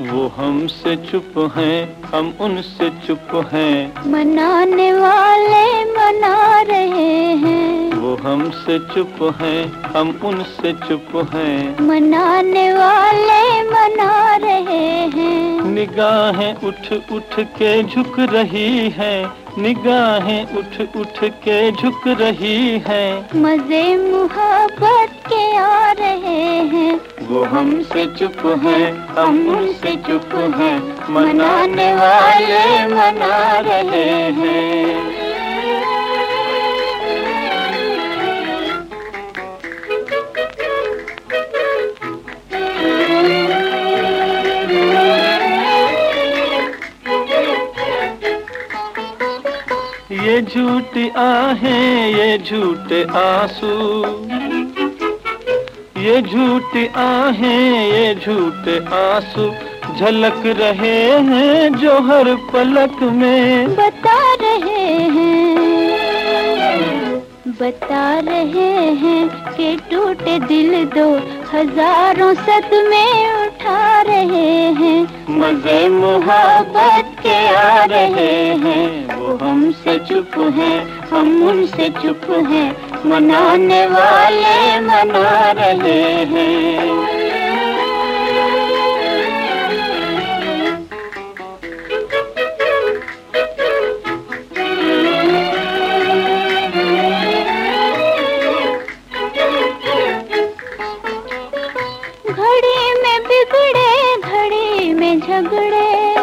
वो हमसे चुप हैं हम उनसे चुप हैं। मनाने वाले मना रहे हैं। वो हमसे चुप हैं हम उनसे चुप हैं। मनाने वाले मना रहे हैं। निगाहें उठ उठ के झुक रही हैं निगाहें उठ उठ के झुक रही हैं। मज़े मुहब्बत के हमसे चुप है हम उनसे चुप है, मनाने वाले मना रहे हैं। ये झूठी आहें, ये झूठे आँसू। ये झूठी आहें, ये झूठे आँसू झलक रहे हैं जो हर पलक में। बता रहे हैं, बता रहे हैं कि टूटे दिल दो हज़ारों सदमे उठा रहे हैं मज़े मोहब्बत के आ रहे हैं। वो हमसे चुप हैं, हम उनसे चुप हैं, मनाने वाले मना रहे हैं। झगड़े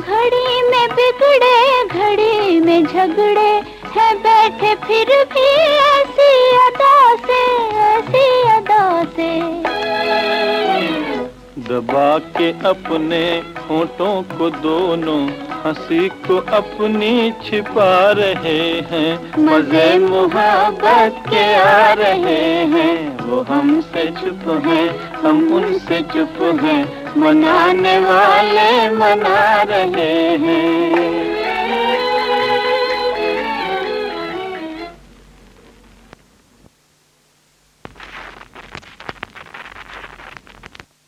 घड़ी में बिगड़े घड़ी में झगड़े है बैठे फिर भी ऐसी अदा से ऐसी अदा से। दबा के अपने होठों को दोनों हँसी को अपनी छिपा रहे हैं। मज़े मोहब्बत के आ रहे हैं वो हमसे चुप हैं हम उनसे चुप हैं। मनाने वाले मना रहे हैं।